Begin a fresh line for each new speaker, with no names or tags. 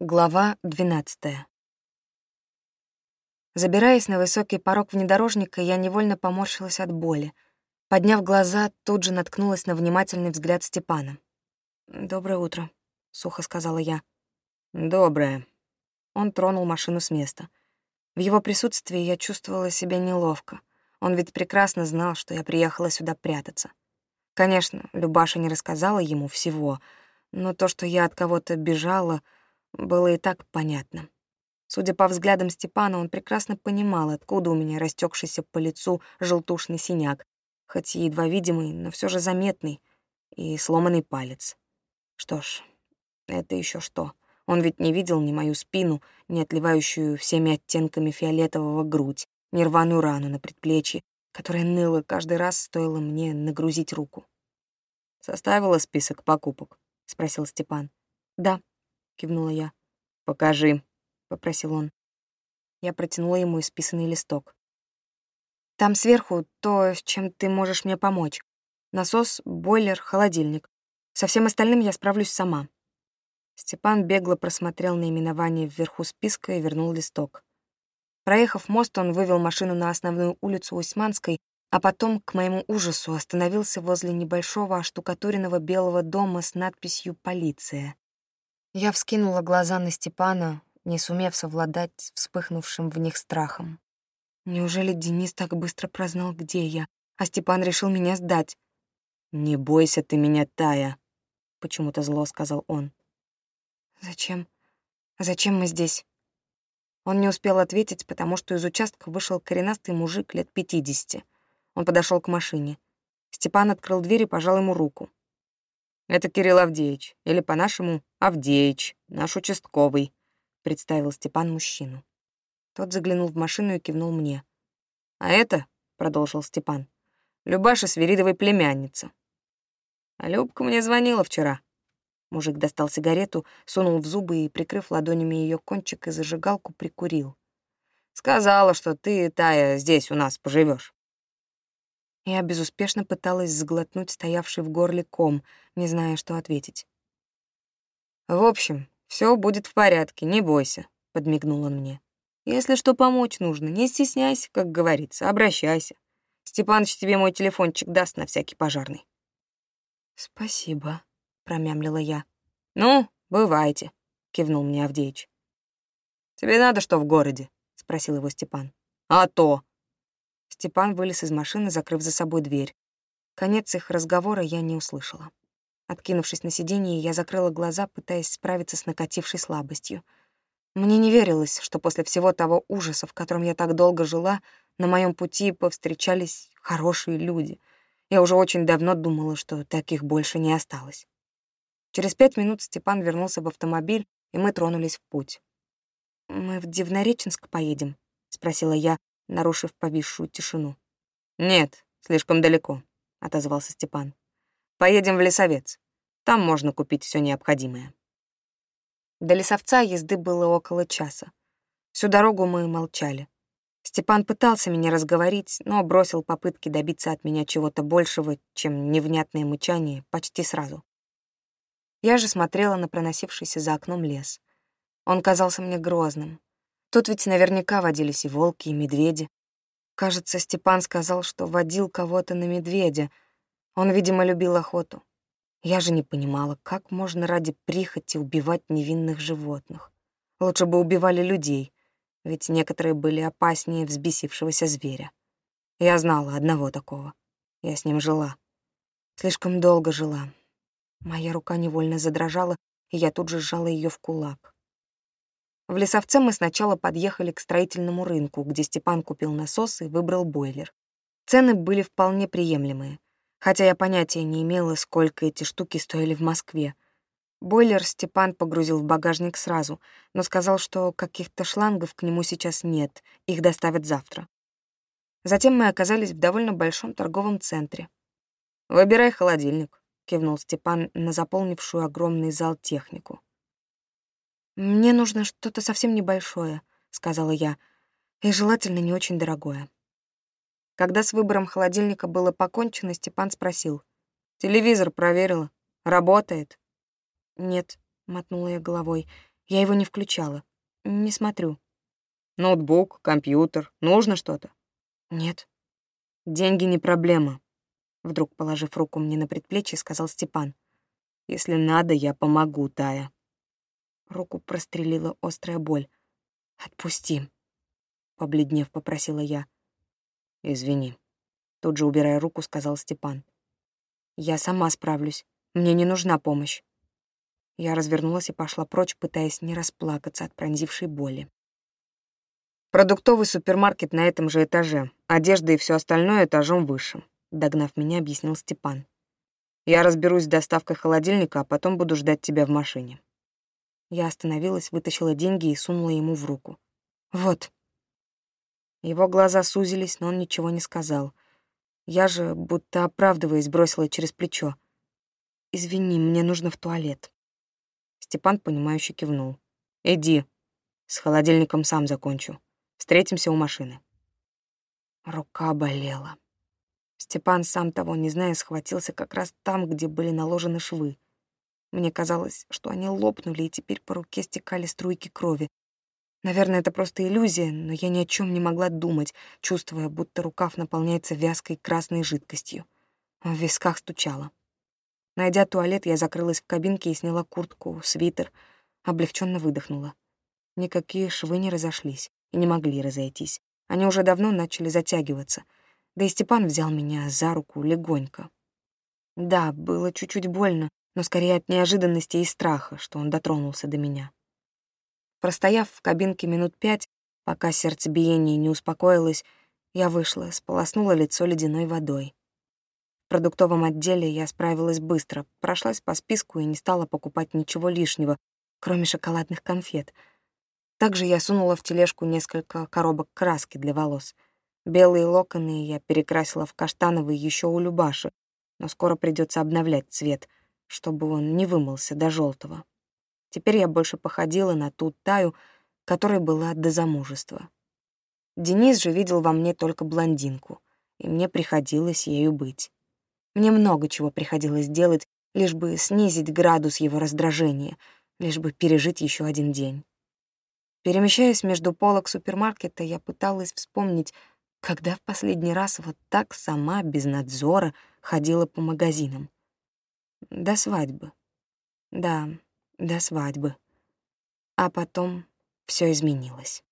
Глава 12. Забираясь на высокий порог внедорожника, я невольно поморщилась от боли. Подняв глаза, тут же наткнулась на внимательный взгляд Степана. «Доброе утро», — сухо сказала я.
«Доброе».
Он тронул машину с места. В его присутствии я чувствовала себя неловко. Он ведь прекрасно знал, что я приехала сюда прятаться. Конечно, Любаша не рассказала ему всего, но то, что я от кого-то бежала — было и так понятно. Судя по взглядам Степана, он прекрасно понимал, откуда у меня растекшийся по лицу желтушный синяк, хоть и едва видимый, но все же заметный, и сломанный палец. Что ж, это еще что. Он ведь не видел ни мою спину, ни отливающую всеми оттенками фиолетового грудь, ни рваную рану на предплечье, которая ныла каждый раз, стоило мне нагрузить руку.
«Составила список покупок?» — спросил Степан.
«Да», — кивнула я.
«Покажи», —
попросил он. Я протянула ему исписанный листок. «Там сверху то, с чем ты можешь мне помочь. Насос, бойлер, холодильник. Со всем остальным я справлюсь сама». Степан бегло просмотрел наименование вверху списка и вернул листок. Проехав мост, он вывел машину на основную улицу Усьманской, а потом, к моему ужасу, остановился возле небольшого оштукатуренного белого дома с надписью «Полиция». Я вскинула глаза на Степана, не сумев совладать вспыхнувшим в них страхом. Неужели Денис так быстро прознал, где я, а Степан решил меня сдать?
«Не бойся ты меня, Тая», — почему-то зло сказал он.
«Зачем? Зачем мы здесь?» Он не успел ответить, потому что из участка вышел коренастый мужик лет пятидесяти. Он подошел к машине. Степан открыл дверь и пожал ему руку.
«Это Кирилл Авдеевич, или по-нашему Авдеич, наш участковый», — представил Степан мужчину.
Тот заглянул в машину и кивнул мне.
«А это, — продолжил Степан, — Любаша Свиридовой племянница. А Любка мне звонила вчера».
Мужик достал сигарету, сунул в зубы и, прикрыв ладонями ее кончик и зажигалку, прикурил.
«Сказала, что ты, Тая, здесь у нас поживешь.
Я безуспешно пыталась сглотнуть стоявший в горле ком, не зная, что ответить.
«В общем, все будет в порядке, не бойся», — подмигнул он мне. «Если что помочь нужно, не стесняйся, как говорится, обращайся. Степаныч тебе мой телефончик даст на всякий пожарный».
«Спасибо», — промямлила я.
«Ну, бывайте», — кивнул мне Авдеич. «Тебе надо что в городе?» — спросил его Степан. «А то»,
Степан вылез из машины, закрыв за собой дверь. Конец их разговора я не услышала. Откинувшись на сиденье, я закрыла глаза, пытаясь справиться с накатившей слабостью. Мне не верилось, что после всего того ужаса, в котором я так долго жила, на моем пути повстречались хорошие люди. Я уже очень давно думала, что таких больше не осталось. Через пять минут Степан вернулся в автомобиль, и мы тронулись в путь. «Мы в Дивнореченск поедем?» — спросила я, нарушив повисшую тишину.
«Нет, слишком далеко», — отозвался Степан. «Поедем в Лесовец. Там можно купить все необходимое».
До Лесовца езды было около часа. Всю дорогу мы молчали. Степан пытался меня разговорить, но бросил попытки добиться от меня чего-то большего, чем невнятное мычание, почти сразу. Я же смотрела на проносившийся за окном лес. Он казался мне грозным, Тут ведь наверняка водились и волки, и медведи. Кажется, Степан сказал, что водил кого-то на медведя. Он, видимо, любил охоту. Я же не понимала, как можно ради прихоти убивать невинных животных. Лучше бы убивали людей, ведь некоторые были опаснее взбесившегося зверя. Я знала одного такого. Я с ним жила. Слишком долго жила. Моя рука невольно задрожала, и я тут же сжала ее в кулак. В Лесовце мы сначала подъехали к строительному рынку, где Степан купил насос и выбрал бойлер. Цены были вполне приемлемые, хотя я понятия не имела, сколько эти штуки стоили в Москве. Бойлер Степан погрузил в багажник сразу, но сказал, что каких-то шлангов к нему сейчас нет, их доставят завтра. Затем мы оказались в довольно большом торговом центре.
«Выбирай холодильник», —
кивнул Степан на заполнившую огромный зал технику. «Мне нужно что-то совсем небольшое», — сказала я, «и желательно не очень дорогое». Когда с выбором холодильника было покончено, Степан спросил.
«Телевизор проверила? Работает?»
«Нет», — мотнула я головой, Я его не включала. Не смотрю.
Ноутбук, компьютер. Нужно что-то?
Нет.
Деньги не проблема. Вдруг, положив руку мне на предплечье, сказал Степан. Если надо, я помогу, Тая.
Руку прострелила острая боль. «Отпусти», — побледнев попросила я.
«Извини», — тут же, убирая руку, сказал Степан.
«Я сама справлюсь. Мне не нужна помощь». Я развернулась и пошла прочь, пытаясь не расплакаться от пронзившей боли.
«Продуктовый супермаркет на этом же этаже. Одежда и все остальное этажом выше», — догнав меня, объяснил Степан. «Я разберусь с доставкой холодильника, а потом буду ждать тебя в машине».
Я остановилась, вытащила деньги и сунула ему в руку. «Вот». Его глаза сузились, но он ничего не сказал. Я же, будто оправдываясь, бросила через плечо. «Извини, мне нужно в туалет».
Степан, понимающе кивнул. «Иди. С холодильником сам закончу. Встретимся у машины».
Рука болела. Степан, сам того не зная, схватился как раз там, где были наложены швы. Мне казалось, что они лопнули, и теперь по руке стекали струйки крови. Наверное, это просто иллюзия, но я ни о чем не могла думать, чувствуя, будто рукав наполняется вязкой красной жидкостью. В висках стучало. Найдя туалет, я закрылась в кабинке и сняла куртку, свитер, облегченно выдохнула. Никакие швы не разошлись и не могли разойтись. Они уже давно начали затягиваться. Да и Степан взял меня за руку легонько. Да, было чуть-чуть больно, но скорее от неожиданности и страха, что он дотронулся до меня. Простояв в кабинке минут пять, пока сердцебиение не успокоилось, я вышла, сполоснула лицо ледяной водой. В продуктовом отделе я справилась быстро, прошлась по списку и не стала покупать ничего лишнего, кроме шоколадных конфет. Также я сунула в тележку несколько коробок краски для волос. Белые локоны я перекрасила в каштановый еще у Любаши, но скоро придется обновлять цвет — чтобы он не вымылся до желтого. Теперь я больше походила на ту Таю, которой была до замужества. Денис же видел во мне только блондинку, и мне приходилось ею быть. Мне много чего приходилось делать, лишь бы снизить градус его раздражения, лишь бы пережить еще один день. Перемещаясь между полок супермаркета, я пыталась вспомнить, когда в последний раз вот так сама, без надзора, ходила по магазинам. До свадьбы. Да, до свадьбы. А потом все изменилось.